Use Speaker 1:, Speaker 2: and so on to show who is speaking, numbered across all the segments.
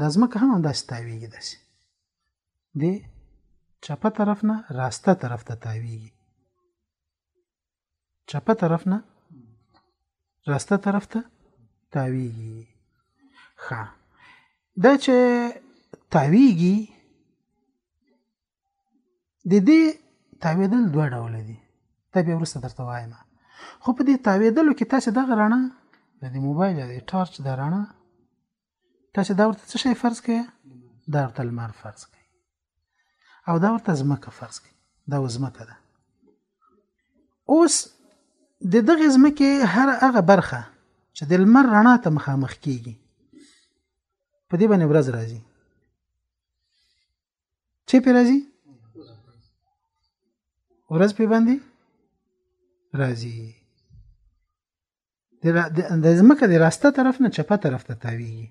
Speaker 1: دا ځمکه هم همداسې تاویږي داسې د چپه طرف نه راسته طرف ته تاویږي چپه طرف نه راسته طرف ته تاویږي ښه دا چې تاویږي د دې تاویدل دوه ډول دي دا بیا وروسته درته وایم خو په دې تاویدلو کې تاسو دغه رڼا د دې موبایل د ټارچ د رڼا تاسو دا ورته څه شی فرض کړئ دا ورته لمر فرض کړئ او دا ورته ځمکه فرض کړئ دا ځمکه ده اوس د دغه ځمکې هر هغه برخه چې د لمر رڼا ته مخامخ کیږي په دې باندې ورځ راځي چې په راځي ورځ په باندې راځي د ځمکه د راسته طرف نه چپه طرف ته تاویږي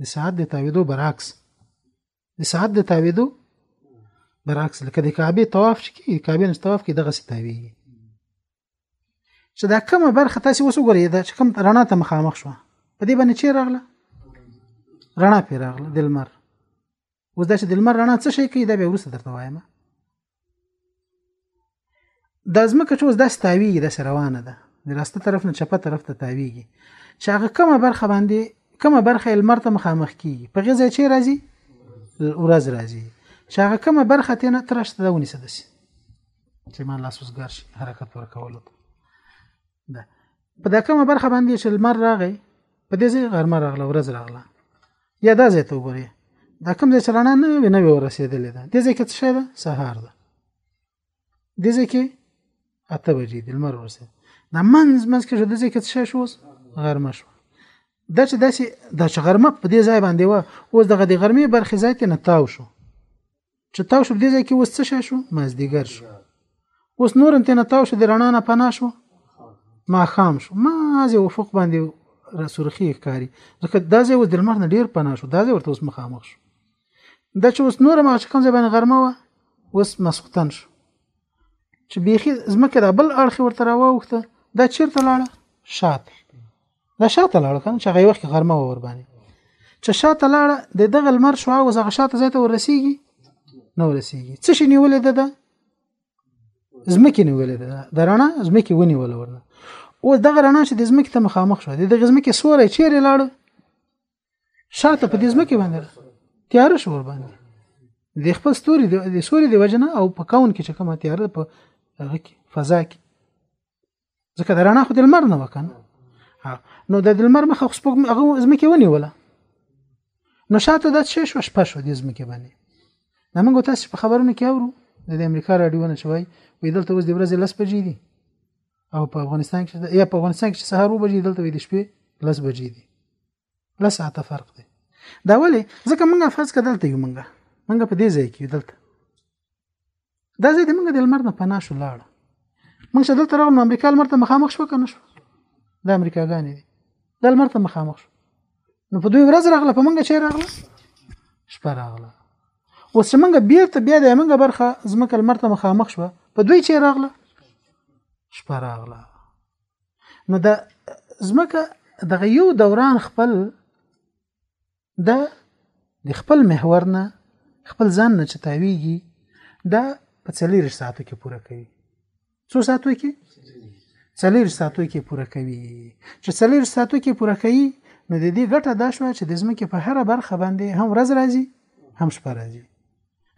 Speaker 1: د ساعت د تاویدو برعکس د ساعت د تاویدو برعکس لکه د کعبه طواف چې کعبه نس طواف کې دغه ستاویږي چې دا کومه برخه تاسو اوس وګورئ دا چې کوم رڼا ته مخامخ شو په دې باندې چې راغله رڼا پې راغله د لمر اوس دا چې د لمر رڼا څه شي کوي دا به ورسره درته وایم د ځمکه چې اوس دا ستاویږي د روانه ده د راسته طرف نه چپه طرف ته تاویږي چې هغه کومه برخه باندې کومه برخه لمر ته مخامخ کیږي په غزه چې راځي ورځ راځي چې هغه کومه برخه تنه ترشت ده ونیسه دسي چې ما لاس وسګار شي حرکت ورکولو ته ده په دا کومه برخه باندې چې لمر راغی په دې ځای غرمه راغله ورځ راغله یا دا ځای ته وګورئ دا کوم ځای چې رڼا نه وي نه وي ورسېدلې ده دې ځای کې څه شی ده سهار ده دې ځای کې اته بجې دي لمر ورسېد دا منځ منځ کې دې ځای کې څه شی شو اوس غرمه شو دا چې داسې دا چې غرمه په دې ځای باندې وه اوس دغه د غرمې برخې ځای ته نه تاو شو چې تاو شو دې ځای کې اوس څه شی شو مازدیګر شو اوس نور انتې نه تاو شو د رڼا نه پناه شو ماښام شو مازې افق باندې را سرخی ښکاري ځکه دا ځای اوس د لمر نه ډیر پناه شو دا ځای ورته اوس مخامخ شو دا چې اوس نور ما چې کوم ځای باندې غرمه وه اوس مسختن شو چې بیخي ځمکه د بل اړخ ورته راوخته دا چیرته لاړه شاته دا شاته لاړ کنه چې هغه وخت غرمه ور باندې چې شاته لاړ د دغه لمر شو او زغه شاته زیته ورسیږي نو ورسیږي څه شي نیولې ده ده زمکه نیولې ده د رڼا زمکه ونی ولا ورنه او دغه رڼا چې د زمکه ته مخامخ شو د دغه زمکه سورې چیرې لاړ شاته په دې زمکه باندې تیار شو ور باندې د خپل ستوري د سوري د وجنه او په کون کې چې کومه تیار په هغه کې فضا کې ځکه د رڼا خو د لمر نه وکنه نو د لمر مخه خو سپوږ هغه زمکه ونیوله نو شاته د شې شو شپه شو د زمکه باندې دا موږ تاسو په خبرونو کې اورو د امریکا رادیو نه شوی وې دلته اوس د ورځې لس بجې دي او په افغانستان کې یا په افغانستان کې سهار و بجې دلته وې د شپې لس بجې دي لس ساعته فرق دی دا ولې ځکه موږ فرض کړه دلته یو موږ موږ په دې ځای کې دلته دا ځای د موږ د لمر نه پناه شو لاړ موږ چې دلته راغلو امریکا لمر ته مخامخ شو کنه شو د امریکا غانې دي د لمر ته مخامخ شو نو په دوی ورځ راغله په موږ چې راغله شپه راغله اوس موږ بیرته بیا د موږ برخه زمکه لمر ته مخامخ شو په دوی چې راغله شپه راغله نو د زمکه دغه یو دوران خپل دا د خپل محور نه خپل ځان نه چې تاویږي دا په څلور ساعتو کې پوره کوي څو ساعتو کې څلور ساعتو کې پوره کوي چې څلور ساعتو کې پوره کوي نو د دې ګټه دا شوه چې د ځمکې په هره برخه باندې هم ورځ راځي هم شپه راځي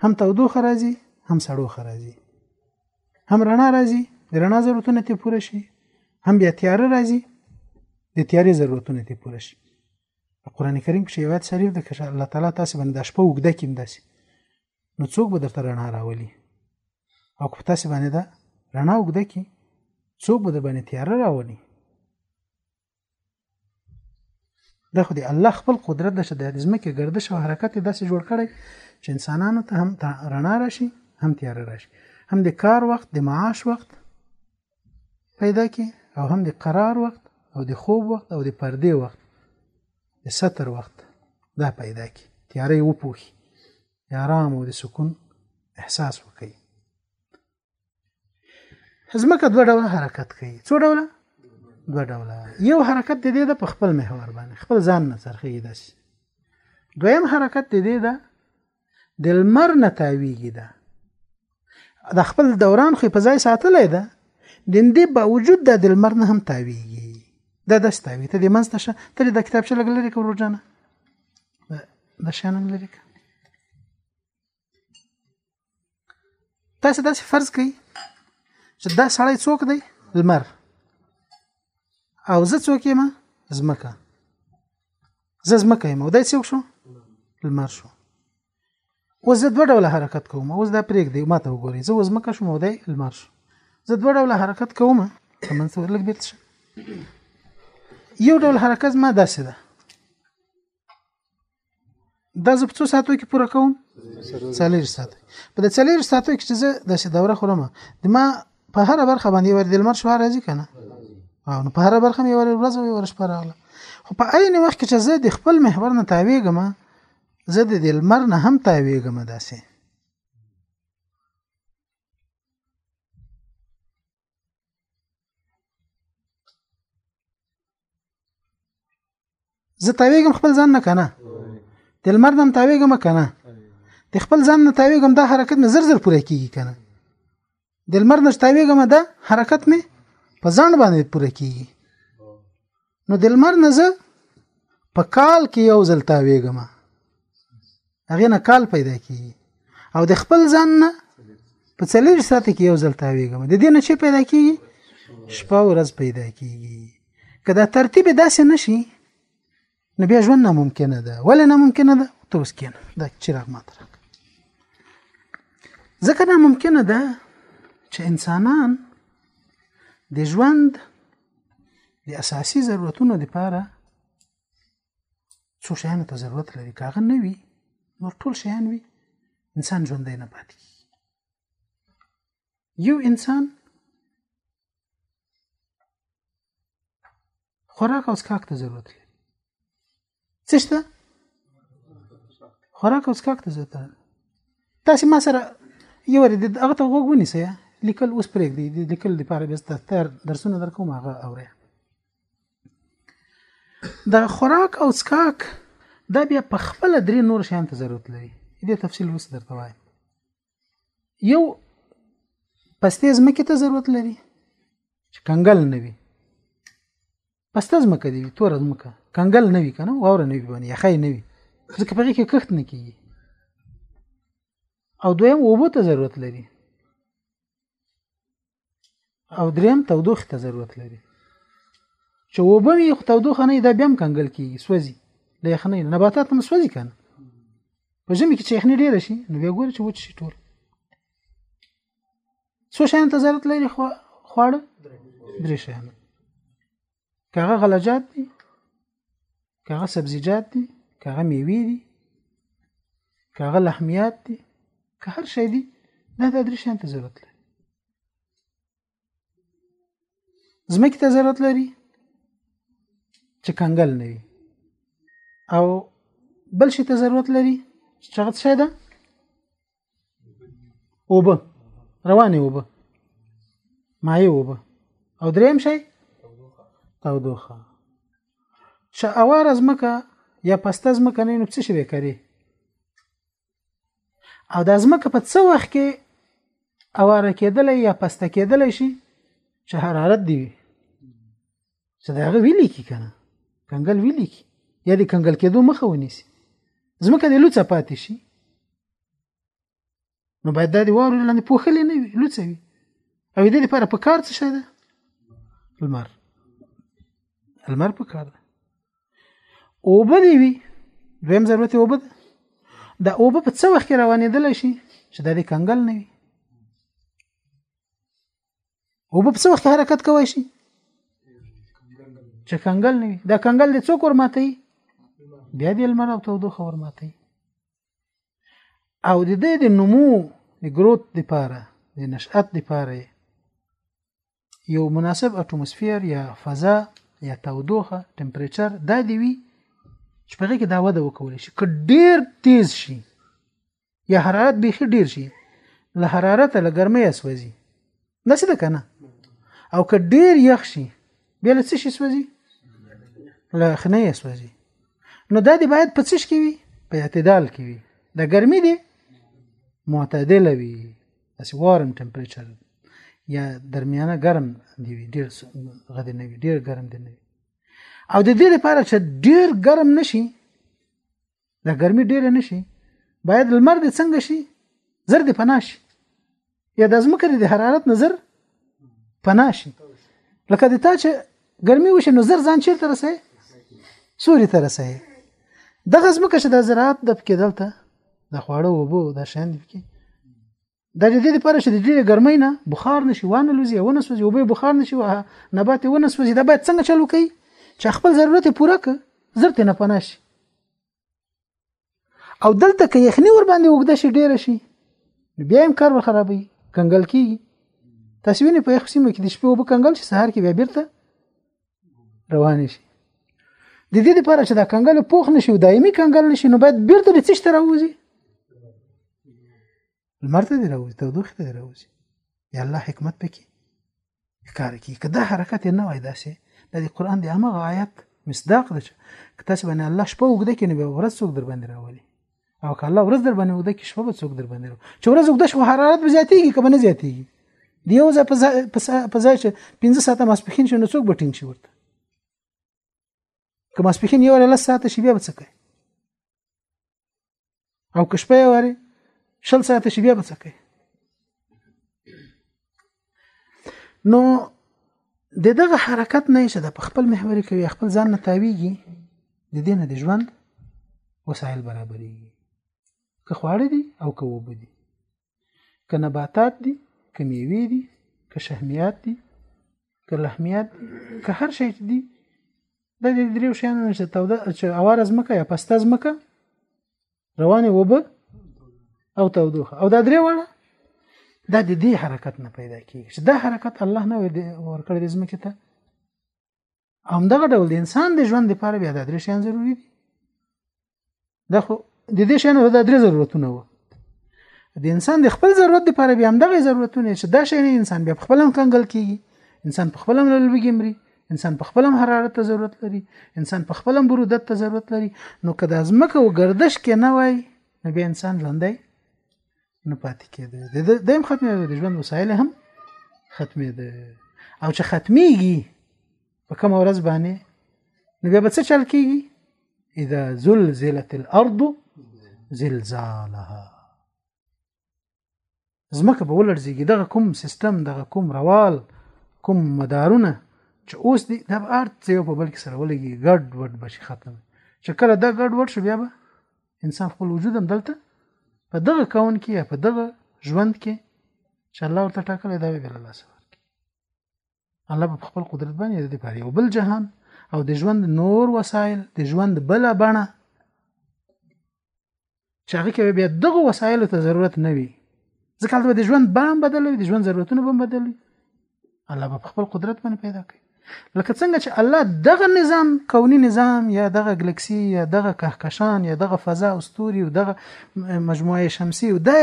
Speaker 1: هم تودوخه راځي هم سړوخه راځي هم رڼا راځي د رڼا ضرورتونه ته پوره شي هم بیا تیاره راځي د تیارې ضرورتونه ته پوره شي په قران کریم کې یو آیت شریف ده چې الله تعالی تاسو باندې د شپه وګده کیم داسي نو څوک به درته رڼا راولي او که تاسو باندې دا رڼا وګده کی څوک به در باندې تیار راولي دا خو دی الله خپل قدرت د شته د زمکه گردش او حرکت داسې جوړ کړي چې انسانانو ته هم رڼا راشي هم تیار راشي هم د کار وخت د معاش وخت پیدا کی او هم د قرار وخت او د خوب وخت او د پردې وخت د ستر وخت دا پیدا کی تیارې وپوخي د آرام او د سکون احساس وکړي ځمکه دوه ډوله حرکت کوي څو ډوله دوه ډوله یو حرکت د دې د خپل محور باندې خپل ځان نه څرخي داسې دویم حرکت د دې د د لمر نه تاویږي ده د خپل دوران خو په ځای ساتلې ده د دې باوجود د لمر نه هم تاویږي دا د ستاوي ته د منځ ته شه ته د کتاب چې لګلري کور جانه د شان لګلري تاسو داسې فرض کړئ چې دا سړی څوک دی لمر او زه څوک یم زمکه زه زمکه یم او دا څوک شو لمر شو اوس زه دوه ډوله حرکت کوم اوس دا پرېږ دی ما ته وګورئ زه اوس مکه شوم او دی لمر شو زه دوه ډوله حرکت کوم که من څه ورلږ بېرته شم یو ډول حرکت ما داسې ده دا زه په څو ساعتو کې پوره کوم څلور ساعت په دې څلور ساعتو کې چې زه د څه دوره خورم د ما په هر برخه باندې ور د لمر شوار راځي کنه او نو په هر برخه مې ور ورځ وي ور شپه راغله خو په عین وخت کې چې زه د خپل محور نه تاویږم زه د لمر نه هم تاویږم داسې زه تاویږم خپل ځان نه کنه د لمر نم تاویږم کنه د خپل ځان نه تاویږم دا حرکت مې زر زر پوره کیږي کنه د لمر نه تاویږم دا حرکت مې په ځان باندې پوره کیږي نو د لمر نه زه په کال کې یو ځل تاویږم هغه نه کال پیدا کی او د خپل ځان نه په څلور ساعت کې یو ځل تاویږم د دې نه چې پیدا کی شپه ورځ پیدا کیږي که دا ترتیب داسې نشي نو بیا ژوند ناممکنه ده ولې ناممکنه ده ته اوس کېنه دا چراغ ماته راکړه ځکه ناممکنه ده چې انسانان د ژوند د اساسي ضرورتونو لپاره څو شیانو ته ضرورت لري که هغه نه وي نور ټول شیان وي انسان ژوندی نه پاتې کېږي یو انسان خوراک او څښاک ته ضرورت لري څه شته خوراک او څښاک ته ضرورت ده تاسو ما سره یو ور د هغه ته وګ ونیسه لیکل اوس پرېږ دی د لیکل لپاره به ستاسو درسونه درکوم هغه اوري د خوراک او څښاک دا بیا په خپل درې نور شیان ته ضرورت لري دې تفصیل وس درته وایم یو پستې ځمکې ته ضرورت لري چې کنګل نه وي پسته ځمکه دی تور ځمکه کنګل نه وي کنه واور نه وي باندې یخی نه وي ځکه په کې کښت نه کیږي او دویم اوبو ته ضرورت لري او دریم تودوخه ته ضرورت لري چې اوبه وي خو تودوخه نه دا بیا هم کنګل کیږي سوځي له یخنۍ نباتات هم سوځي کنه په ژمي کې چې یخنۍ ډیره شي نو بیا ګوري چې وچ شي ټول څو شیان ته ضرورت لري خواړه درې شیان کاغه غلجات دي کاغه سبزیجات دي کاغه میوې دي کاغه لحمیات دي که هر شی دي دا د درې شیان ته ضرورت لري زمکه ته ضرورت لري چې کنګل نه وي او بل شي ته ضرورت لري چې هغه څه ده اوبه روانې اوبه مایع اوبه او دریم شی تودوخه چې اوار از مکه یا پسته از مکه نه نو څه شي وکړي او د از مکه په څه وخت کې اواره کېدل یا پسته کېدل شي چې حرارت دی چې دا هغه ویلي کی کنه کنګل ویلي کی یا د کنګل کېدو مخه ونیسي ځمکه د لوڅه پاتې شي نو باید دا د واورو لاندې پوښلې نه وي لوڅه وي او دې لپاره په کار څه شي ده المر المر په کار ده اوبه دی وي دویم ضرورت اوبه ده دا اوبه په څه وخت کې روانېدلی شي چې دا د کنګل نه وي او په څه وخت حرکت کوي شي چې کنګل نه وي دا کنګل د څوک ورماتي بیا د لمر او تودوخه ورماتي او د دې د نمو د ګروت د پاره د نشأت د پاره یو مناسب اتموسفیر یا فضا یا تودوخه ټمپریچر دا دی وی چې په کې دا وده وکول شي که ډیر تیز شي یا حرارت بیخي ډیر شي له حرارت له ګرمۍ اسوځي دا څه ده کنه او که ډیر یخ شي بیا له څه شي سوځي له خنۍ اسوځي نو دا دی باید په څه کې وي په اعتدال کې وي د ګرمي دی معتدله وي اسی وارم ټمپریچر یا درمیانه ګرم دی وي ډیر غدي نه وي ډیر ګرم دی نه وي او د دې لپاره چې ډیر ګرم نشي دا ګرمي ډیره نشي باید لمر دې څنګه شي زر دې پناه شي یا د ځمکې د حرارت نظر پناه شي لکه د تا چې ګرمي وشي نو زر ځان چیرته رسي سوري ته رسي دغه ځمکه چې د زراعت د پکې دلته د خواړو وبو د شین پکې دا د دې لپاره چې د ډېرې ګرمۍ نه بخار نشي وانه لوزي ونه سوځي وبې بخار نشي وه نبات ونه سوځي دا باید څنګه چلو کوي چې خپل ضرورت پوره ک زرت نه پناه شي او دلته کې یخني ور باندې وګد شي ډېر شي بیا هم کار ور خرابوي کنګل کیږي تاسو وینئ په یخ سیمه کې د شپې وب کنګل شي سهار کې بیا بیرته روان شي د دې لپاره چې دا کنګل پوخ نشي او دایمي کنګل نشي نو باید بیرته د څه تر راوځي لمر ته دی راوځي تودوخې ته دی راوځي یا الله حکمت پکې کار کوي که دا حرکت یې نه وای داسې دا د قرآن د همغه آیت مصداق دی چې که تاسو باندې الله شپه اوږده کړي نو بیا ورځ څوک در باندې راولي او که الله ورځ در باندې وده کې شپه به څوک در باندې چې ورځ وده شو حرارت به زیاتېږي که به نه زیاتېږي دی یو ځای په ځای چې پنځه ساعته ماسپښین شي نو څوک به ټینګ شي ورته که ماسپښین یو لس ساعته شي بیا به څه کوي او که شپه یې واري شل ساعته شي بیا به څه کوي نو د دغه حرکت نه چې د خپل محور کې وي خپل ځان نه تاویږي د دې نه د ژوند وسایل برابرېږي که خواړه دي او که اوبه دي که نباتات دي که میوې دي که شهمیات دي که لحمیات دي که هر شی دي د دې دریو شیانو چې توده چې اواره ځمکه یا پسته ځمکه روانې وبه او تودوخه او دا درې واړه دا د دې حرکت نه پیدا کیږي چې دا حرکت الله نه ورکړي د ځمکې ته همدغه ډول د انسان د ژوند لپاره بیا دا درې شیان ضروری دي دا خو د دې شیانو دا درې ضرورتونه وو د انسان د خپل ضرورت لپاره بیا همدغه ضرورتونه چې دا شی نه انسان بیا خپل هم کنګل کیږي انسان په خپل هم لږ مري انسان په خپل حرارت ته ضرورت لري انسان په خپل برودت ته ضرورت لري نو که د ازمکه او گردش کې نه وای نو به انسان ژوندې نه پاتې کېده د دیم ختمه د ژوند وسایل هم ختمه ده او چې ختميږي په کوم ورځ باندې نو بیا به څه چل کیږي اذا زلزلت الارض زلزالها ځمکه به ولړزېږي دغه کوم سیستم دغه کوم روال کوم مدارونه چې اوس دی دا به ارت یو په بل کې سره ولګي ګډ وډ بشي ختم چې کله دا ګډ وډ شو بیا به انسان خپل وجود هم دلته په دغه کون کې یا په دغه ژوند کې چې الله ورته ټاکلی دا به بل الله سره الله په خپل قدرت باندې د دې لپاره یو بل جهان او د ژوند نور وسایل د ژوند بل بڼه چې هغه کې بیا دغه وسایل ته ضرورت نه وي ځکه هلته د ژوند بڼه بدل وي د ژوند ضرورتونه به بدل وي الله په خپل قدرت باندې پیدا کوي لکه څنګه چې الله دغه نظام کونی نظام یا دغه ګلکسی یا دغه کهکشان یا دغه فضا او ستوري او دغه مجموعه شمسي او دا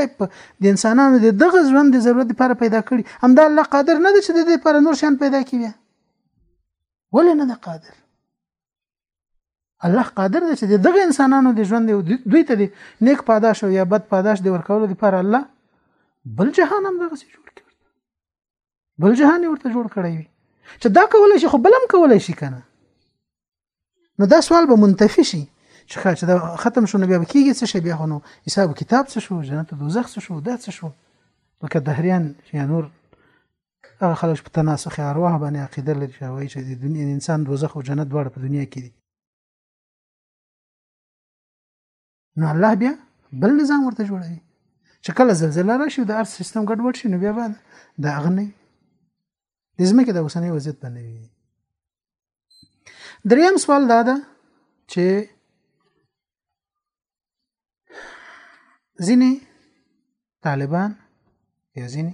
Speaker 1: د انسانانو د دغه ژوند د ضرورت لپاره پیدا کړي هم دا الله قادر نه دی چې د دې لپاره نور شان پیدا کړي بیا ولې نه دی قادر الله قادر دی چې دغه انسانانو د ژوند دوی ته د نیک پاداش او یا بد پاداش د ورکولو لپاره الله بل جهان هم دغه جوړ کړ بل جهان ورته جوړ کړی وي چې دا کولای شي خو بلم کولای شي کنه نو دا سوال به منتفي شي چې خاطر دا ختم شو نو بیا کیږي څه شي بیا نو حساب کتاب څه شو جنت دوزخ څه شو دا څه شو لکه دهریان یا نور هغه خلک په تناسخ ارواح باندې عقیده لري چې وایي چې د دنیا انسان دوزخ او جنت دواړه په دنیا کې دي نو الله بیا بل نظام ورته جوړوي چې کله زلزلہ راشي د ارث سیستم ګډوډ شي نو بیا به دا غني د ځمکې د اوسنۍ وضعیت باندې وي دریم سوال دا ده چې ځینې طالبان یا ځینې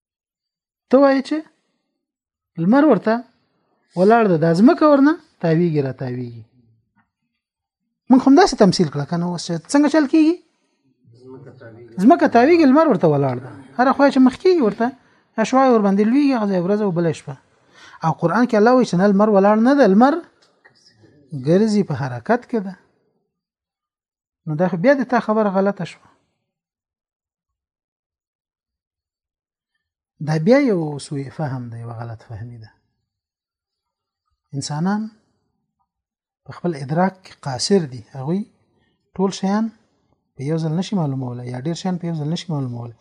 Speaker 1: ته وایې چې لمر ورته ولاړ ده د ځمکه ورنه تاویږي را تاویږي موږ هم داسې تمثيل کړه کنه اوس څنګه چل کیږي ځمکه تاویږي لمر ورته ولاړ ده هر خو چې مخ کیږي ورته اشوای ور باندې لویږي غزه ورځ او بل شپه او قران کې الله وایي چې لمر ولاړ نه ده لمر ګرځي په حرکت کې ده نو دا بیا د تا خبره غلطه شوه دا بیا یو سوء فهم دی یو غلط فهمی ده انسانان په خپل ادراک کې قاصر دي هغوی ټول شیان په یو ځل نشي معلومولی یا ډیر شیان په یو ځل نشي معلومولی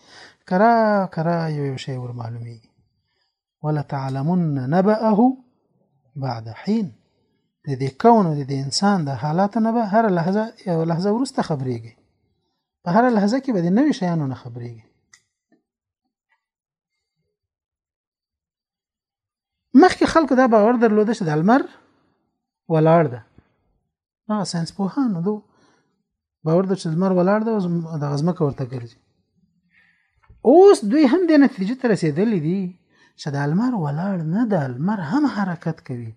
Speaker 1: کرا کرا یو یو شی ور معلومیږي ولتعلمن نبأه بعد حين د دې کون او د دې انسان د حالات نه به هر لحظه یو لحظه ورسته خبرېږي په هر لحظه کې به د نوې شیانو نه خبرېږي مخکې خلکو دا باور درلود چې د المر ولاړ ده ها ساينس پوهان دو باور د چې لمر ولاړ ده د غزمکه ورته ګرځي اوس دوی هم د نتیجې ته رسیدلې دي چې د لمر ولاړ نه ده لمر هم حرکت کوي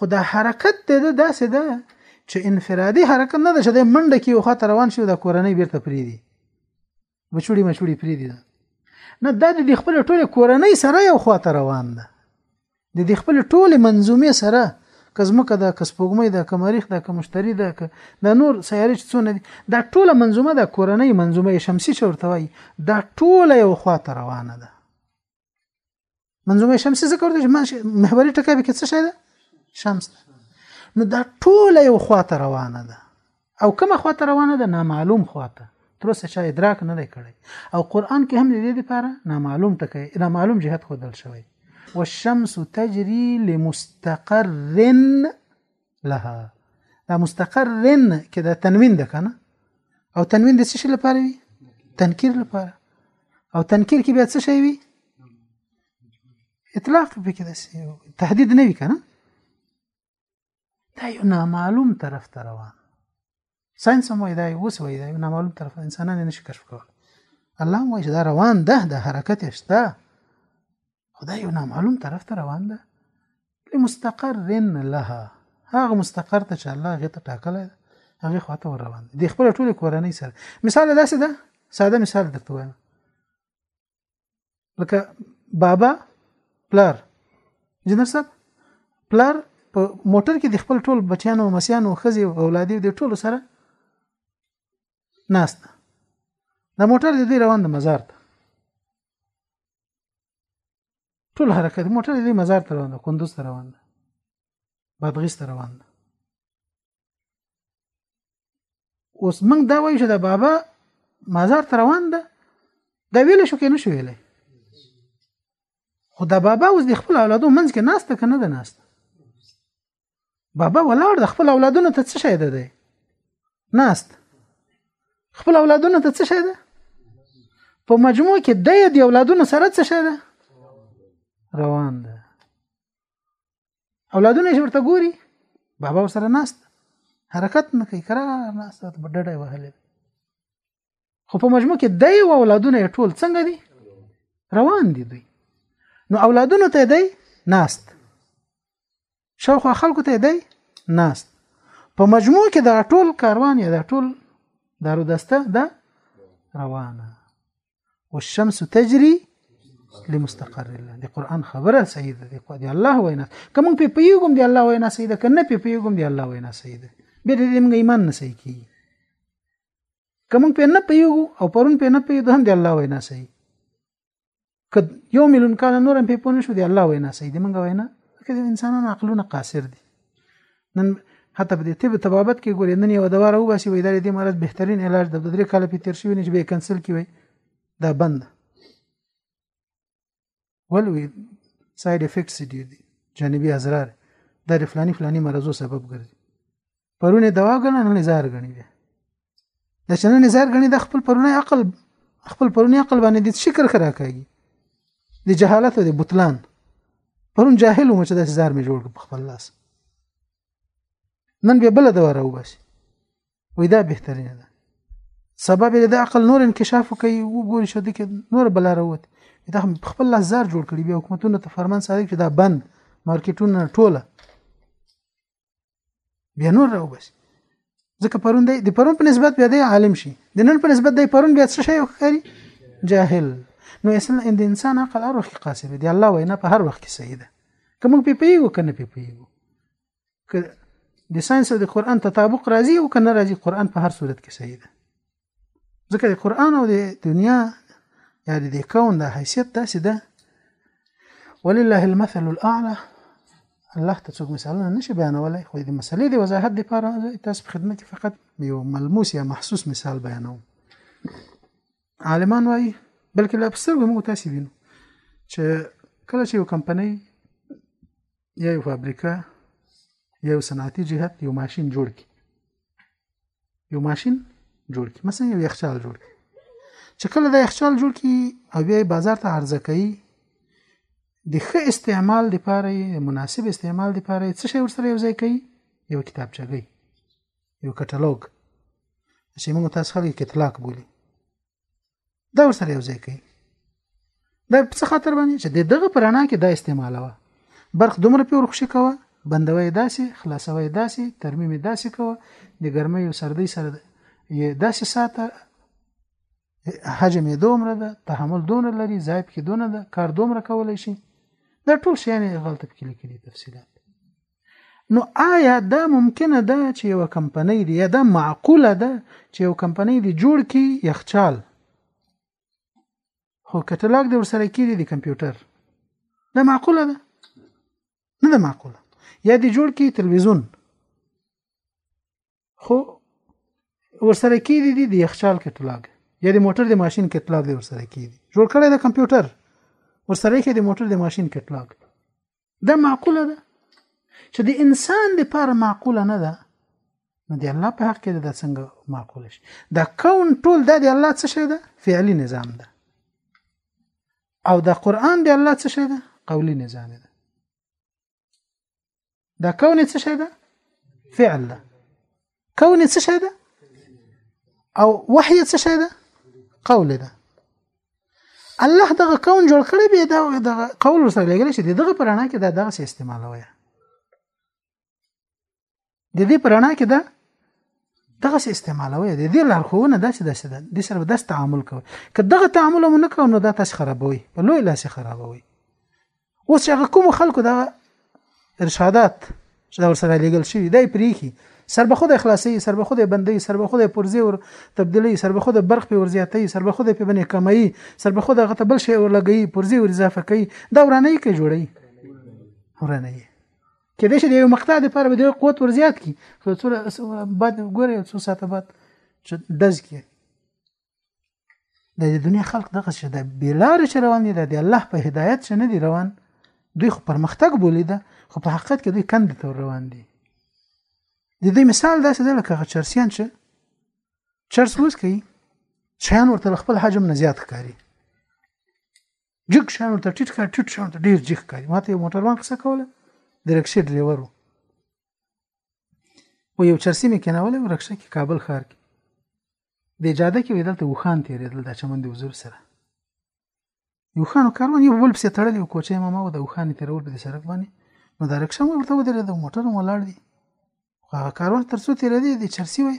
Speaker 1: خو دا حرکت ته ده داسې ده چې انفرادي حرکت نه ده چې د منډه کې یو خاطر روان شي او د کورنۍ بیرته پریدي مچوړي مچوړي پری دي نه دا د خپل ټوله کورنۍ سره یو خواته روان ده د دې خپل ټوله منظومه سره کزمکه ده کسپوګمې ده کمریخ ده کمشتری ده ک د نور سیارې چې څونه دي دا ټوله منظومه ده کورنۍ منظومه شمسي چې ورته وایي دا ټوله یو خواته روانه ده منظومه شمس څه کوي چې محوري ټکی به کې څه شي ده شمس ده نو دا ټول یو خواته روانه ده او کومه خواته روانه ده نامعلوم خواته تر اوسه چا ادراک نه دی کړی او قران کې هم دې لپاره نامعلوم ټکی نامعلوم جهت خودل شوی والشمس تجري لمستقر لها دا مستقر رن کې دا تنوین ده کنه او تنوین د څه شي لپاره وي تنکیر لپاره او تنکیر کې بیا څه شي وي اطلاق به کې داسې تهدید نه وي کنه دا یو نامعلوم طرف ته روان ساينس هم وایي دا یو اوس وایي دا یو نامعلوم طرف انسانان یې نشي کشف کولی الله هم وایي چې دا روان ده د حرکت یې شته خو دا یو نامعلوم طرف ته روان ده لمستقر لها هغه مستقر ته چې الله هغې ته ټاکلی ده هغې خوا ته ور روان دی د خپل ټولې کورنۍ سره مثال داسې ده ساده مثال درته وایم لکه بابا پلار جنر صاحب پلار په موټر کې د خپل ټول بچیانو او مسیانو خزي او اولادي د ټولو سره ناست د موټر د دې روان د مزار ته ټول حرکت موټر د دې مزار ته روان ده کندوز ته روان ده بادغیس ته روان ده اوس موږ دا وایو چې د بابا مزار ته روان ده دا ویل شو کې نشو ویلې خو دا بابا اوس د خپل اولادو منځ کې ناشته کنه ده ناشته بابا ولاړ د خپل اولادونو ته څه شي ده دی ناست خپل اولادونو ته څه شي ده په مجموع کې د دې اولادونو سره څه شي ده روان ده اولادونه چې ورته ګوري بابا سره ناست حرکت نه کوي کرا ناست په ډډه وهلې خو په مجموع کې دی او اولادونه ټول څنګه دي روان دي دوی نو اولادونو ته دی ناست شاوخوا خلکو ته دی ناست په مجموع کې دا ټول کاروان یا دا ټول دارو دسته دا روانه والشمس تجري لمستقر الله دی قران خبره صحیح ده دی دی الله وینا کوم په پیغام دی الله وینا صحیح ده کنه په پیغام دی الله وینا صحیح ده به دې موږ ایمان نه صحیح کی کوم په نه پیغو او پرون په نه پیغو هم دی الله وینا صحیح کد یو ملون کال نور په پونه شو دی الله وینا صحیح دی موږ وینا کله انسانان عقلونه قاصر دي نن حتی په دې طب تبابت کې ګورې نن یو دوا راوباسي وای دا دې مرض بهترین علاج د درې کال په تیر شوی نه چې به کنسل کی وای دا بند ولوي ساید افیکټس دي دي جانبي اضرار دا د فلاني فلاني مرزو سبب ګرځي پرونه دوا غنه نه زهر غني دي د شنه نظر غني د خپل پرونی عقل خپل پرونی عقل باندې د شکر خرا کوي د جهالت او د بطلان پرون جاهل مو چې د زار می جوړ په خپل لاس نن به بل دوره وباسي وې دا بهترینه ده سبب یې د عقل نور انکشاف کوي وګوري شو د کې نور بل راوت دا هم خپل لاس زار جوړ کړي بیا حکومتونه ته فرمان سره چې دا بند مارکیټونه ټوله بیا نور راو بس ځکه پرون دی د پرون په نسبت بیا دی عالم شي د نن په نسبت دی پرون بیا څه شي وکړي جاهل نو اصلا ان د انسان عقل هر وخت قاصر دی الله وینا په هر وخت کې صحیح ده که موږ په پیګو کنه په پیګو که د ساينس او د قران تطابق راځي او کنه راځي قران په هر صورت کې صحیح ده ځکه د قران او د دنیا یا د کون د حیثیت داسې ده ولله المثل الاعلى الله ته څوک مثالونه نشي بیانولای خو د مسلې د وضاحت لپاره تاسو په خدمت فقط یو ملموس یا محسوس مثال بیانو عالمان وایي بلکې لا په سترګو موږ تاسو وینو چې کله چې یو کمپنۍ یا یو فابریکه یا یو صنعتي جهت یو ماشین جوړ کی یو ماشین جوړ کی مثلا یو یخچال جوړ کی چې کله دا یخچال جوړ کی او بیا بازار ته عرضه کوي د ښه استعمال لپاره مناسب استعمال لپاره څه شی ورسره یو ځای کوي یو کتابچه کوي یو کټالوګ چې موږ تاسو خلک کتلاک بولي دا ورسره یو ځای کوي دا په څه خاطر باندې چې د دغه پرانا کې دا استعمالوه برق دومره په ورخصه کوه بندوي داسې خلاصوي داسې ترمیم داسې کوه د ګرمۍ او سردۍ سره یې داسې ساته حجم یې دومره ده تحمل دونه لري ځای پکې دونه ده کار دومره کولی شي دا ټول شیان یې غلطه پکې لیکلي تفصیلات نو آیا دا ممکنه ده چې یو کمپنۍ دی یا دا معقوله ده چې یو کمپنۍ دی جوړ کی یخچال خو کټلاګ د ورسره کیږي د کمپیوټر دا معقوله ده نه ده معقوله یا دی جوړ کی تلویزیون خو ورسره کیږي دی د یخچال کټلاګ یا د موټر د ماشين کټلاګ دی ورسره کیږي جوړ کړی د کمپیوټر ورسره کې د موټر د ماشين کټلاګ دا معقوله ده چې د انسان د پاره معقوله نه ده نو د الله په حق کې دا څنګه معقول شي دا کون ټول د الله څه شي ده فعلی نظام ده او دا قران د الله څه شي ده قولی نظام ده دا کون څه شي ده فعل ده کون څه شی ده او وحی څه شی ده قول ده الله دغه کون جوړ کړی به دغه قول سره لګل شي دغه پرانا کې دا دغه استعمالوي د دې پرانا کې دا دغه څه استعمالوي د دې لارښوونه داسې داسې ده د سره داس تعامل کوي که دغه تعامل مو نه کوو نو دا تاسو خرابوي په لوی لاس خرابوي اوس چې هغه کوم خلکو دا ارشادات چې دا ورسره لېګل شوي دای پریخي سر به خود اخلاصي سر به خود بندي سر به خود پرزي ور تبدلي سر به خود برخ په ورزياتي سر به خود په بنه کمي سر به خود غته بل شي ور لګي پرزي ور اضافه کوي دا ورانه کې جوړي ورانه یې کې د شي د یو مقطع د پر د قوت ور زیات کی خو څو بعد ګوري څو ساعت بعد چې دز کې د دې دنیا خلق دغه څه د بیلار چې روان دي د الله په هدایت چې نه دي روان دوی خو پرمختګ بولی ده خو په حقیقت کې دوی کند ته روان دي د دې مثال داسې ده لکه چرسیان چې چرس وس کوي شیان ورته خپل حجم نه زیات ښکاري جګ شیان ورته ټیټ ښکاري ټیټ شیان ورته ډېر جګ ښکاري ماته یو موټروان قصه کوله د رکشې ډریور و و یو چرسي مې کېنولی و رکشه کې کابل ښار کې د جاده کې وې دلته وخان تېرېدل دا چمن د حضور سره د وخانو کاروان یو بل پسې تړلی و کوچی ماما و د وخان یې تېرول په دې سړک باندې نو دا رکشه هم ورته ودرېده موټر هم ولاړ دي خو هغه کاروان تر څو تېرېدی د چرسي وای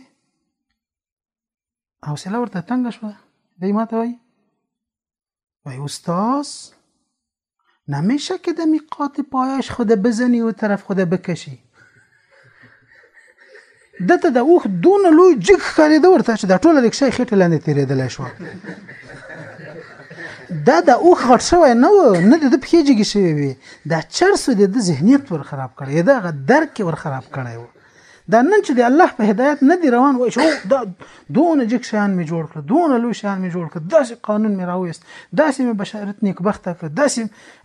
Speaker 1: حوصله ورته تنګه شوه دی ما ته وایي وایي استاذ نمیشه که ده میقات پایش خود بزنی و طرف خود بکشی ده ته د اوخ دون لوی جګ ښکارېده ورته چې دا ټوله رکشه یې خېټې لاندې تېرېدلی شوه دا د اوخ غټ شوی نه و نه د ده پښې جګې شوې وې دا چرسو د ده ذهنیت ور خراب کړی د هغه درک یې ور خراب کړی و دا نن چې د الله په هدایت نه دی روان وای شو دا دونه جګ شیان می جوړ کړ دونه لوی شیان می جوړ کړ داسې قانون می راوست داسې می بشارت نیکبخت کړ داسې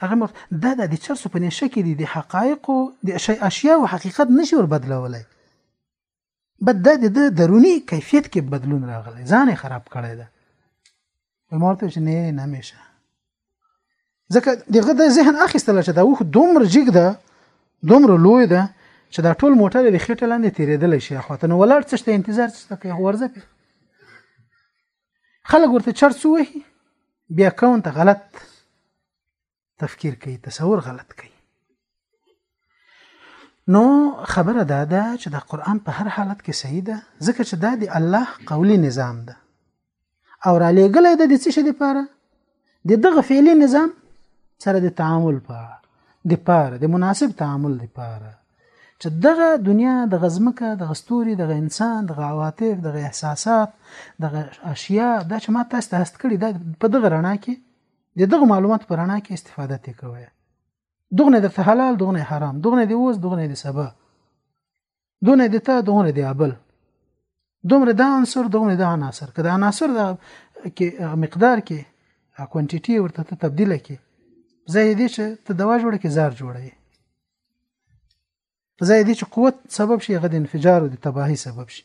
Speaker 1: هغه مر... دا د دې چرسو په نشه کې دي د حقایق او د شی اشیاء او حقیقت نشي ور بدلولای بد د د درونی کیفیت کې بدلون راغلی ځان خراب کړی دی المال ته چې نه نه همیشه ځکه دغه د ذهن اخیستل چې دا وخ دومره جګ ده دومره لوی ده چې دا ټول موټر د خېټه لاندې تیرېدل شي اخواته نو ولاړ څه انتظار څه کوي ورځه خلک ورته چرڅ وهي بیا کاونټ غلط تفکیر کوي تصور غلط کوي نو خبره دا ده چې د قران په هر حالت کې صحیح ده ځکه چې دا د الله قولی نظام ده او را لېګلې ده د څه شي لپاره د دغه فعلی نظام سره د تعامل په د پاره د مناسب تعامل لپاره چې دغه دنیا د غزمکه د غستوري د انسان د عواطف د احساسات د اشیاء دا چې ما تاسو ته هست کړی دا په دغه رڼا کې د دغه معلومات په رڼا کې استفاده تې کوي دغنه درته حلال دغنه حرام دغنه دی اوس دغنه دی سبا دونه دی تا دغنه دی ابل دومره دا عنصر دغنه دا عناصر که دا عناصر دا کې مقدار کې کوانټیټي ورته ته تبديل کې زه دې چې ته دوا جوړ کې زار جوړې زه دې چې قوت سبب شي غد انفجار او د تباهي سبب شي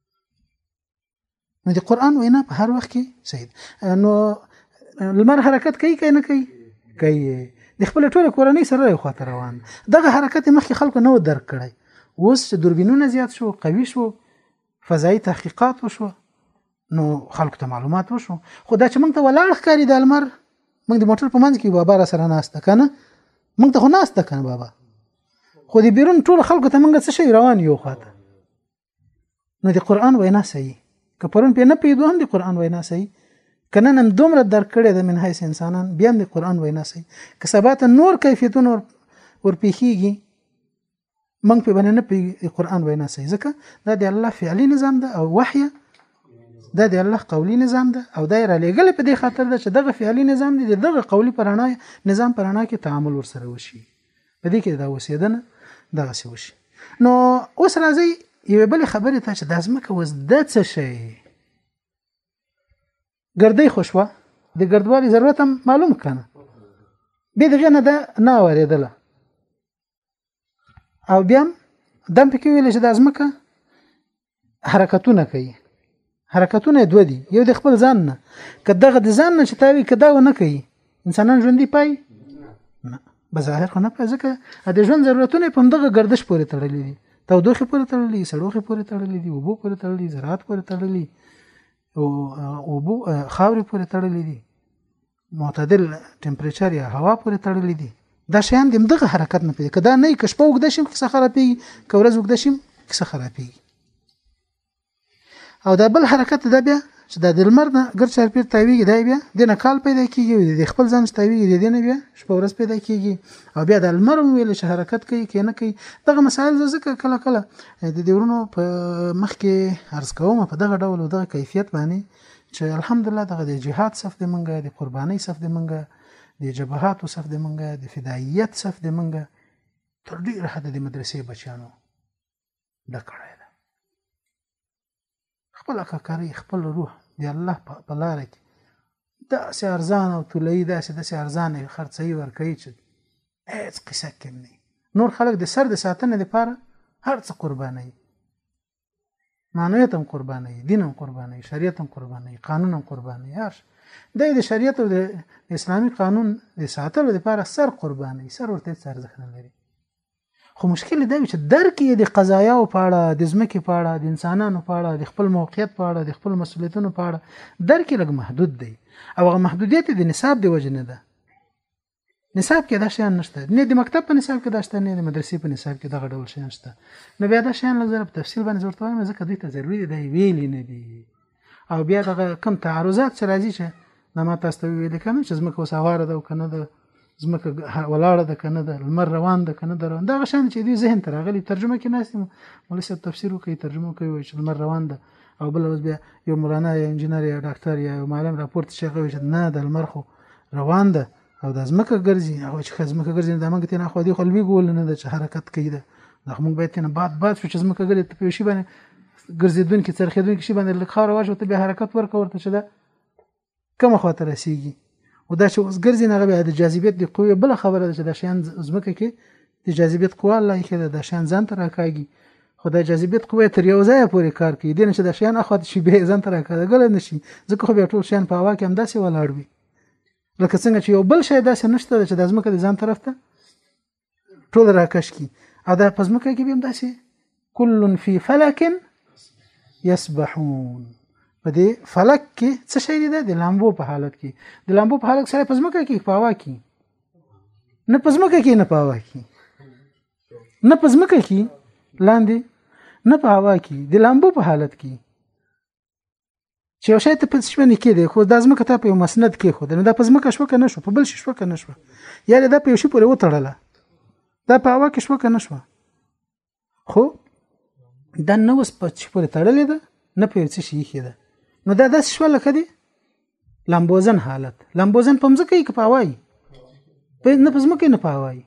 Speaker 1: نو د قران وینا په هر وخت کې صحیح نو لمر حرکت کوي که نه کوي کوي د خپل ټول کورنۍ سره یو خاطر روان دغه حرکت مخکې خلکو نه درک کړی اوس چې دوربینونه زیات شو قوي شو فضایي تحقیقات وشو نو خلکو ته معلومات وشو خو دا چې موږ ته ولاړ ښکاری د المر موږ د موټر په منځ کې بابا را سره ناشته کنه موږ ته خو ناشته کنه بابا خو د بیرون ټول خلکو ته موږ څه شي روان یو خاطر نو د قران وینا صحیح که پرون په نه پیدو هم د قران وینا صحیح کنه نن دومره درک کړی د من حیث انسانان بیا هم د قران وینا صحیح که سبا ته نور کیفیتونه ور پیخیږي موږ په باندې نه پی قران وینا صحیح ځکه دا د الله فعلی نظام ده او وحی دا د الله قولی نظام ده او دا را لېګل په دې خاطر ده چې دغه فعلی نظام دی دغه قولی پرانا نظام پرانا کې تعامل ورسره وشي په دې کې دا وسیدنه دغه څه وشي نو اوس راځي یو بل خبره ته چې د ځمکه وز د څه شي ګردې خوشوه د ګردوالي ضرورت هم معلوم کنه به دغه نه ده نه اوریدله او بیا دم پکې ویل چې د ځمکه حرکتونه کوي حرکتونه دوه دي یو د خپل ځان نه که دغه د ځان نه چې تاوي که دا ونه کوي انسانان ژوندي پای نه بظاهر خو نه پای ځکه د ژوند ضرورتونه په همدغه ګردش پورې تړلې دي تودوخې پورې تړلې سړوخې پورې تړلې دي اوبو پورې تړلې زراعت پورې تړلې او اوبو خاورې پورې تړلې دي معتدل ټمپریچر یا هوا پورې تړلې دي دا شیان د دغه حرکت نه پیږي کدا نه کښ په وګد شي کیسه خرابېږي کورز وګد شي کیسه خرابېږي او دا بل حرکت دا بیا چې دا د لمر نه ګر چار پیر تاویږي دا بیا د نه کال پیدا کیږي د خپل ځان تاویږي د دې نه بیا شپه ورځ پیدا کیږي او بیا د لمر ویل چې حرکت کوي کې نه کوي دغه مسائل ځکه کله کله د دیورونو په مخ کې عرض کوم په دغه ډول دغه کیفیت باندې چې الحمدلله دغه د جهاد صف د منګه د قربانۍ صف د منګه د جبهاتو صف د منګه د فداییت صف د منګه تر ډیر حد د مدرسې بچیانو د کړای ده خپل کاکاری خپل روح د الله په لار کې داسې ارزان او تولې داسې داسې ارزان خرڅي ورکړي چې هیڅ قصه کې نه نور خلک د سر د ساتنې لپاره هر څه قرباني معنویت هم قرباني دین هم قرباني شریعت هم قرباني قانون هم قرباني هر د د شریعت او د اسلامي قانون د ساتلو لپاره سر قرباني سر ورته ارزښت نه لري خو مشکل دا وي چې درک یې د قضایا او پاړه د ځمکې پاړه د انسانانو پاړه د خپل موقعیت پاړه د خپل مسولیتونو پاړه درک یې لږ محدود دی او هغه محدودیت د نصاب دی وجه نه ده نصاب کې دا شیان نشته نه د مکتب په نصاب کې دا شته نه د مدرسې په نصاب کې دغه ډول شیان شته نو بیا دا شیان لږ په تفصیل باندې ورته وایم ځکه دوی ته ضروري دی ویل نه دي او بیا دغه کم تعارضات چې راځي چې نو ما تاسو ته ویل کنه چې زمکه اوس هواره ده او کنه ده زمکه ولاړه ده کنه ده لمر روان ده کنه ده روان دا غشان چې دی ذهن ته راغلی ترجمه کې ناس مولوی صاحب تفسیر وکړي ترجمه کوي چې لمر روان ده او بل ورځ بیا یو مولانا یا انجینر یا ډاکټر یا یو معلم راپورته شي غوي چې نه د لمر خو روان ده او د ځمکه ګرځي هغه چې ځمکه ګرځي د موږ ته نه خو دی خو لوي ګول نه د حرکت کوي ده د موږ به تنه بعد بعد شو چې ځمکه ګرځي ته په شی باندې ګرځیدونکو څرخیدونکو شی باندې لکه خار واجو ته به حرکت ورکورته چې ده کوم خوا ته رسیږي او دا چې اوس ګرځي نه غوي د جاذبیت د قوې بل خبره ده چې د شیان زمکه کې د جاذبیت قوه الله یې کړه د شیان ځان ته راکاږي خو د جاذبیت قوه تر یو ځای پورې کار کوي دین چې د شیان اخوات شي به ځان ته راکاږل نه شي ځکه خو به ټول شیان په هوا کې هم داسې ولاړ وي لکه څنګه چې یو بل شی داسې نشته چې د زمکه د ځان طرف ته ټول راکش کی او دا پزمکه کې به هم داسې کل فی فلک یسبحون په دې فلک کې څه شی دی د لامبو په حالت کې د لامبو په حالت سره پزمکه کې په هوا کې نه پزمکه کې نه په هوا کې نه پزمکه کې لاندې نه په هوا کې د لامبو په حالت کې چې یو شی ته په څه باندې کې دی خو دا ځمکه ته په یو مسند کې خو دا په ځمکه شو کنه شو په بل شي شو کنه شو یا دا په یو شی پورې وتړله دا په هوا کې شو کنه شو خو دا نو اوس په څه پورې تړلې ده نه په یو څه شي کې ده نو دا داس شو لکه دی لامبوزن حالت لامبوزن په مزه کې کپاوي په نه په زمکه نه پاوي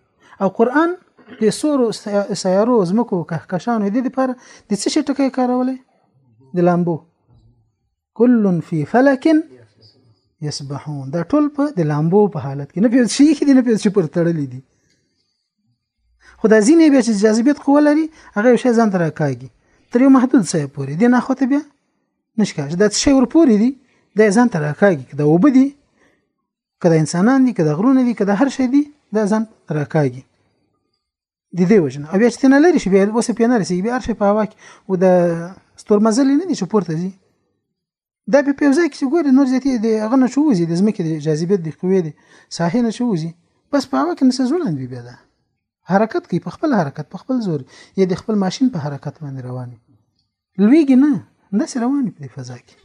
Speaker 1: او قران د سورو سیارو زمکو کهکشانو د لپاره د څه شي ټکی کارولې د لامبو کل فی فلک یسبحون دا ټول په د لامبو په حالت کې نه پیل شي کې نه پیل شي پر تړلې دي خو دا ځینې بیا چې جاذبیت قوه لري هغه یو شی ځان ته راکاږي تر یو محدود ځای پورې دی نه خو ته بیا نشکاږي دا څه شی ورپورې دي دا ځان ته راکاږي که دا اوبه دي که دا انسانان دي که دا غرونه دي که دا هر شی دي دا ځان راکاږي د دې وجنه او بیا چې نه لري شي بیا اوس په نه رسي بیا هر شي په هوا کې او د ستورمزلي نه دي چې پورته دي دا په یو ځای کې چې ګوري نور زیاتې د هغه نه چوزي د ځمکې د جاذبیت د قوې د ساحې نه چوزي بس په هغه کې نسه ځوړند وي بیا دا حرکت کوي په خپل حرکت په خپل زور یا د خپل ماشین په حرکت باندې روان لویږي نه داسې روان په فضا کې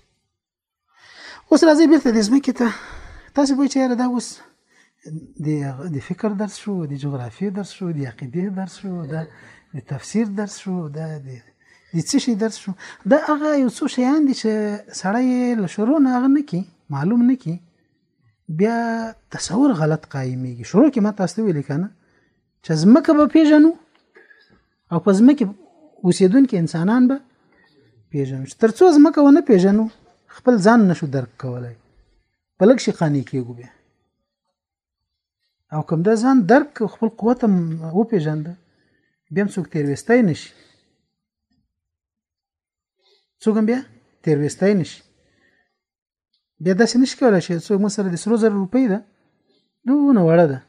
Speaker 1: اوس راځي بیرته د ځمکې ته تاسو به چیرې دا اوس د د فکر درس شو د جغرافیې درس شو د عقیدې درس شو د د تفسیر درس شو د د د څه شي درس شو دا هغه یو څو شیان دي چې سړی له شروع نه هغه نه کی معلوم نه کی بیا تصور غلط قایمیږي شروع کې ما تاسو ته ویل کنه چې ځمکه به پیژنو او په ځمکه اوسېدونکي انسانان به پیژنو ترڅو ځمکه ونه پیژنو خپل ځان نشو درک کولای په لږ شي قانع کېږو بیا او کوم دا ځان درک خپل قوت هم وپېژند بیا هم څوک تېرویستی نه شي څوک هم بیا تېرویستی نه شي بیا داسې نه شي کولی چې څوک مثلا د سرو زرو روپۍ ده دونه وړه ده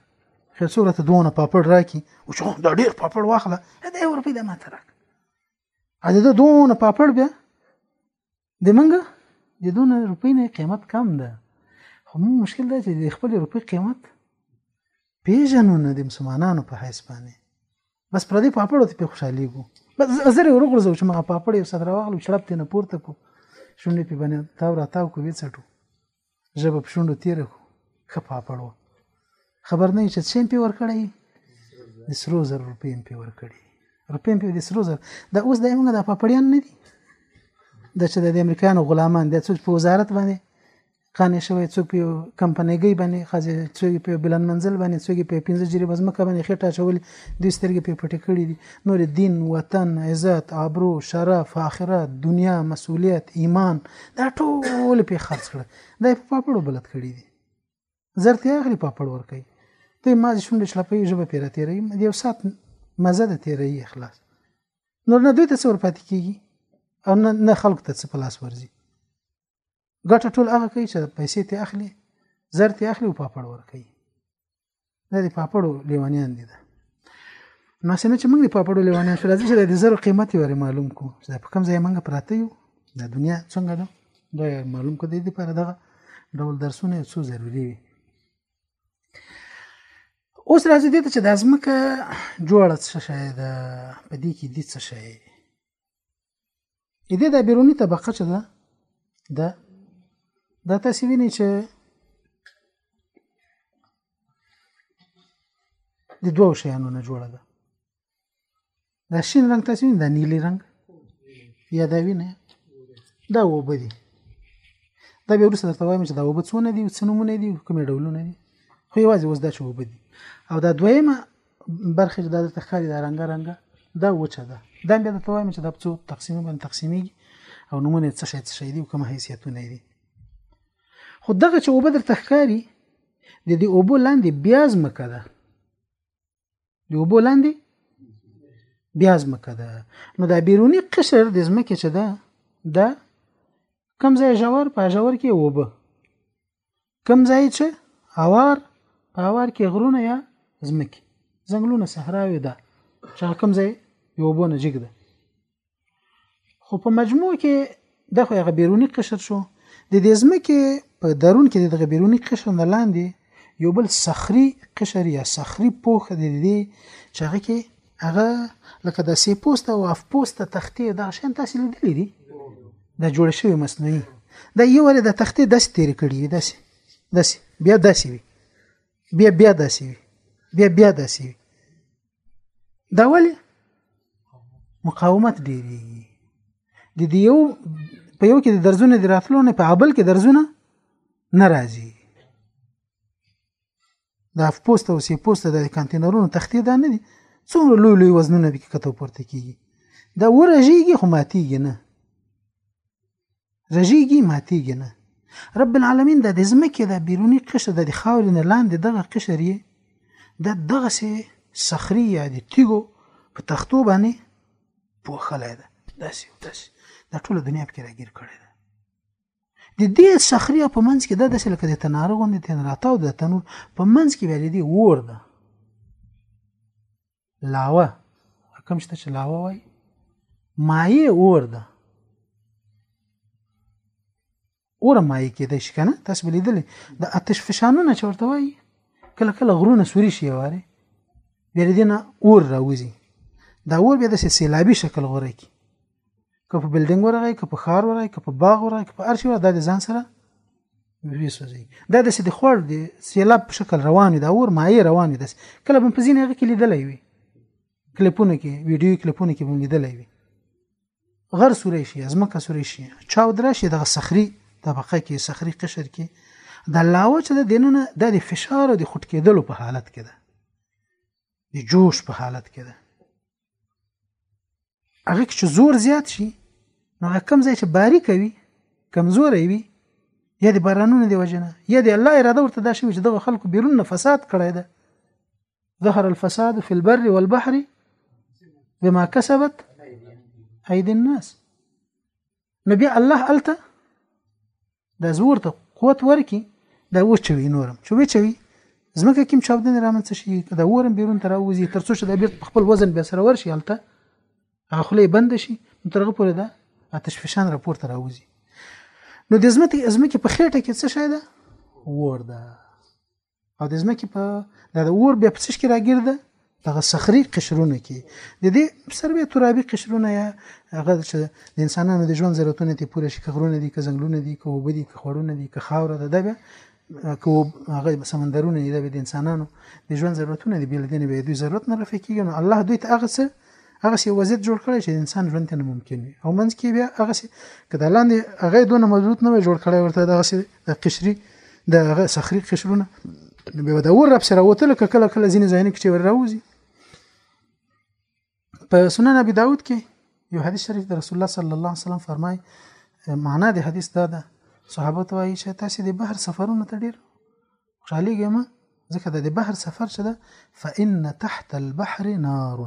Speaker 1: خو څوک راته دونه پاپړ راکړي او چې دا ډېر پاپړ واخله دا یو روپۍ ده ماته راکړه د ده دونه پاپړ بیا د منګه د دونه روپۍ نه قیمت کم ده خو موږ مشکل دا چې د خپل روپۍ قیمت پیژنو نه د مسلمانانو په حیث باندې بس پر دې پاپړو ته په خوشحالي ګو بس زه یې ورغورځو چې ما پاپړې او صدر واغلو شړپ دې نه پورته کو شونډې په باندې تاو را تاو کو وې څټو ژبه په شونډو تیره کو ښه پاپړ و خبر نه چې څه پی ور کړی د سرو زر روپیم پی ور کړی روپیم پی د سرو زر دا اوس د موږ د پاپړیان نه دي د چې د امریکایانو غلامان د څوک په وزارت باندې قانې شوی څوک په کمپنیګي باندې خځه څوک په بلن منزل باندې څوک په 15 جری بزمکه باندې خټه چولې دوی سترګې پرې پټې کړې دي نور دین وطن عزت آبرو شرف آخرت دنیا مسؤلیت ایمان دا ټول پې خرڅ کړه دا په پاپړو بلد کړی دي زرته اخلي پاپړ ور کوي ته ما شونډه شلپې ژبه پیره تیرې یو سات مزه د تیرې اخلاص نور نه دوی ته څور پاتې کیږي او نه خلکو ته څه پلاس ورځي ګټه ټول هغه کوي چې پیسې ته اخلي زر ته اخلي او پاپړ ور کوي نه دي پاپړو لیوانیان دي ده نو څنګه چې موږ د پاپړو لیوانیان شو راځي چې د زر قیمت یې ور معلوم کو چې په کوم ځای موږ پراته یو د دنیا څنګه ده دا معلوم کو دی لپاره دغه ډول درسونه څو ضروری وي اوس راځي دې ته چې د ازمکه جوړه څه شي ده په دې کې دې څه شي د دې د بیرونی طبقه چې ده د دا تاسو وینئ چې د دوو شیانو نه جوړه ده دا شین رنگ تاسو وینئ دا نیلی رنگ یا دا وینئ دا وبه دي دا به ورسره درته وایم چې دا وبه څونه دي څه نمونه دي کومې ډولونه دي خو یوازې اوس دا چې وبه دي او دا دویمه برخې چې دا درته ښکاري دا رنګه رنګه دا وچه ده دا بیا درته وایم چې دا په څو تقسیمه باندې تقسیمیږي او نمونه څه شي څه شي دي او کوم حیثیتونه دي خو دغه چې اوبه درته ښکاري د دې اوبو لاندې بیا ځمکه ده د اوبو لاندې بیا ځمکه ده نو دا بیرونی قشر د ځمکې چې ده دا کم ځای ژور په ژور کې اوبه کم ځای چې اوار په اوار کې غرونه یا ځمکې ځنګلونه صحراوي ده چې کم ځای یو بونه جګ ده خو په مجموع کې د خو هغه بیرونی قشر شو د دې ځمکې په درون کې د غبیرونی قشر نه لاندې یو بل صخري قشر یا صخري پوخ د دې چې هغه کې هغه لکه د سی پوسټ او اف پوسټ تختې دا شین تاسو لیدلې دي دا جوړ شوی مصنوعي دا یو ور د تختې داسې تیر کړی وي داسې داسې بیا داسې وي بیا بیا داسې وي بیا بیا داسې وي دا ولې مقاومت ډیریږي د دې یو په یو کې د درزونه د راتلو نه په ابل کې درزونه ناراضي د اف پوسټ او سی پوسټ د کانټینرونو تختې دا نه دي څومره لوی لوی وزنونه به کې کته پورته کیږي دا ورژیږي خو ماتیږي نه رژیږي ماتیږي نه رب العالمین د دې ځمکې د بیرونی قشر د خاورې نه لاندې دغه قشر یې د دغه سي صخري یا د تیګو په تختو باندې پوښلای ده داسې داسې د ټوله دنیا په کې راګیر کړی ده د دې صخري په منځ کې دا داسې لکه د تناره غوندې تن راتاو د تنور په منځ کې بیا د دې اور ده لاوه کوم شته چې لاوه وای مایه اور ده اور مایه کېدای شي که نه تاسو به لیدلی د اتش فشانونه چې ورته وایي کله کله غرونه سوري شي واره بیا دې نه اور راوځي دا اور بیا داسې سیلابي شکل غوره کړي که په بلډینګ ورغی که په خار ورغی که په باغ ورغی که په ارشي ورغی دا د ځان سره وی سوزي دا د سید خور د سیلاب په شکل روان وي دا اور مایې روان وي داس کله په ځینې هغه کې لیدلې وي کلیپونه کې ویډیو کلیپونه کې مونږ لیدلې وي غر سورې شي ازمکه سورې شي چاو دراشي دغه صخري طبقه کې صخري قشر کې د لاوه چې د دینونه د فشار او د خټ کېدلو په حالت کې ده د جوش په حالت کې ده هغه چې زور زیات شي نو هغه کم ځای چې باریک وي کمزوري وي یا د بارانونو دی وجنه یا د الله اراده ورته دا شوی چې دغه خلکو بیرون فساد کړی ده ظهر الفساد في البر والبحر بما كسبت ايدي الناس نو بیا الله الته د زور ته قوت ورکی دا وچوي نورم چې وچوي زمکه کوم چاودنې رامنځ شي دا ورم بیرون تر اوزي تر څو چې دا بیرته خپل وزن به سره ورشي الته خلې بند شي نو ترغه پورې دا آتش فشان راپور تر اوزي نو د زمکه زمکه په خېټه کې څه شي دا ور ده او د ځمکې په د اور بیا په څه کې راګیر ده دغه صخري قشرونه کې د دې سروي ترابي قشرونه یا هغه چې د انسانانو د ژوند ضرورتونه ته پوره شي کغرونه دي که ځنګلونه دي که وبو دي که خړونه دي که خاوره ده دغه که هغه سمندرونه دي د انسانانو د ژوند ضرورتونه دي بل دین به دوی ضرورت نه رفع کیږي نو الله دوی ته هغه څه هغه سی وضعیت جوړ کړی چې انسان ژوند ته نه ممکن وي او منځ کې بیا هغه سی کله لاندې هغه دونه مضبوط نه جوړ کړی ورته دغه سی قشري د هغه صخري قشرونه نو به دا ور رب سره وته لکه کله کله ځینې ځایونه کې چې ور راوځي په سنن ابي داود کې یو حدیث شریف د رسول الله صلی الله علیه وسلم فرمای معنا د حدیث دا ده صحابه ته وایي چې تاسو د بحر سفرونه ته ډیر خوشحالي ګمه ځکه د بحر سفر چې ده فإن تحت البحر نار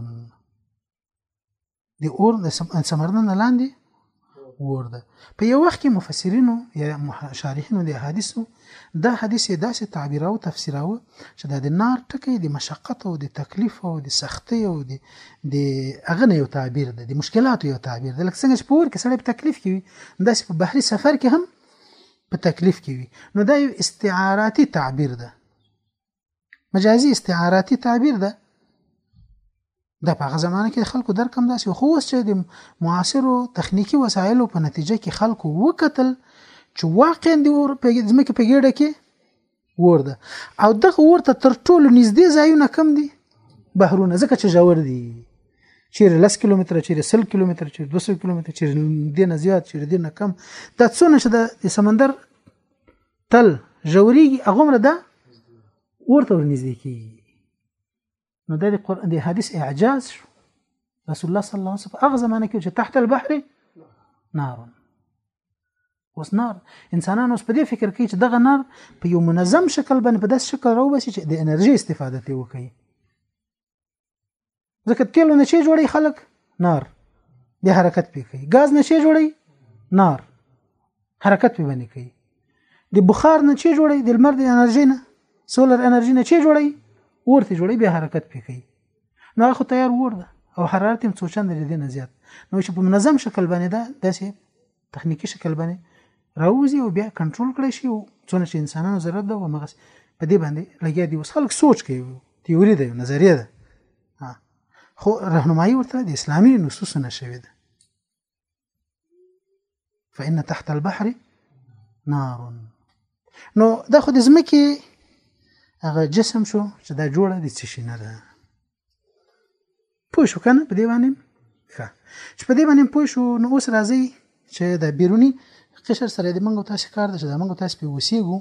Speaker 1: د اور د سمرنه نه لاندې ور ده په یو وخت کې مفسرینو یا شارحینو د حدیثو دا حدیث داسې تعبیر او تفسیراوه چې دا د نار ټکی د مشقت او د تکلیف او د سختی او د د هغه نه یو تعبیر ده د مشکلاتو یو تعبیر ده لکه څنګه چې په ور کې سړی په تکلیف کې وي داسې په بحري سفر کې هم په تکلیف کې وي نو دا یو استعاراتي تعبیر ده مجازي استعاراتي تعبیر ده دا په هغه زمانه کې خلکو درک هم داسې خو اوس چې د معاصرو تخنیکی وسایلو په نتیجه کې خلکو وکتل چې واقعا د اور په ځمکه په ګډه کې ور ده او دغه ور ته تر ټولو نږدې ځایونه کم دي بهرونه ځکه چې ژور دي چیرې لس کیلومتر چیرې سل کیلومتر چیرې 200 کیلومتر چیرې دې نه زیات چیرې دې نه کم دا څونه چې د سمندر تل ژوريږي هغومره دا ورته ورنږدې کیږي نو دا د قران د حدیث اعجاز شو رسول الله صلی الله علیه وسلم هغه زمانه کې چې تحت البحر نار اوس نار انسانان اوس په دې فکر کوي چې دغه نار په یو منظم شکل باندې په داس شکل راوبسي چې د انرژي استفاده ته وکړي ځکه تیلو نه شي جوړي خلک نار به حرکت پی کوي غاز نه شي جوړي نار حرکت پی باندې کوي د بخار نه شي جوړي د لمر د انرژي نه سولر انرژي نه شي جوړي ورته جوړي به حرکت پی کوي نو خو تیار ور ده او حرارت هم څو چنده لري نه زیات نو چې په منظم شکل باندې دا داسې تخنیکی شکل باندې راوځي او بیا کنټرول کړی شي او څونه چې انسانانو ضرورت ده همغه په دې باندې لګیا دي اوس خلک سوچ کوي تیوري ده نظریه ده خو راهنمایي ورته د اسلامي نصوصو نه شوې ده فإن تحت البحر نار نو دا خو د ځمکې هغه جسم شو چې دا جوړه د څه شي نه ده پوه شو کنه په دې باندې ښه چې په دې باندې پوه شو نو اوس راځي چې د بیرونی قشر سره د منګو تاسو کار ده چې د منګو تاسو په وسیګو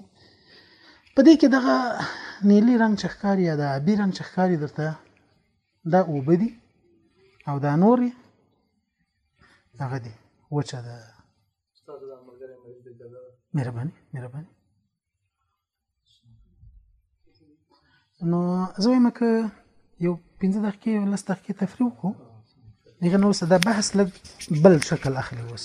Speaker 1: په دې کې دغه نیلی رنگ چخکاری یا د ابي رنگ چخکاری درته دا اوبدي او دا نور هغه دي وچه ده مهرباني مهرباني نو زه وایم که یو پنځه دقیقې یو لس دقیقې تفریح وکړو دغه نو اوس دا بحث لږ بل شکل اخلي اوس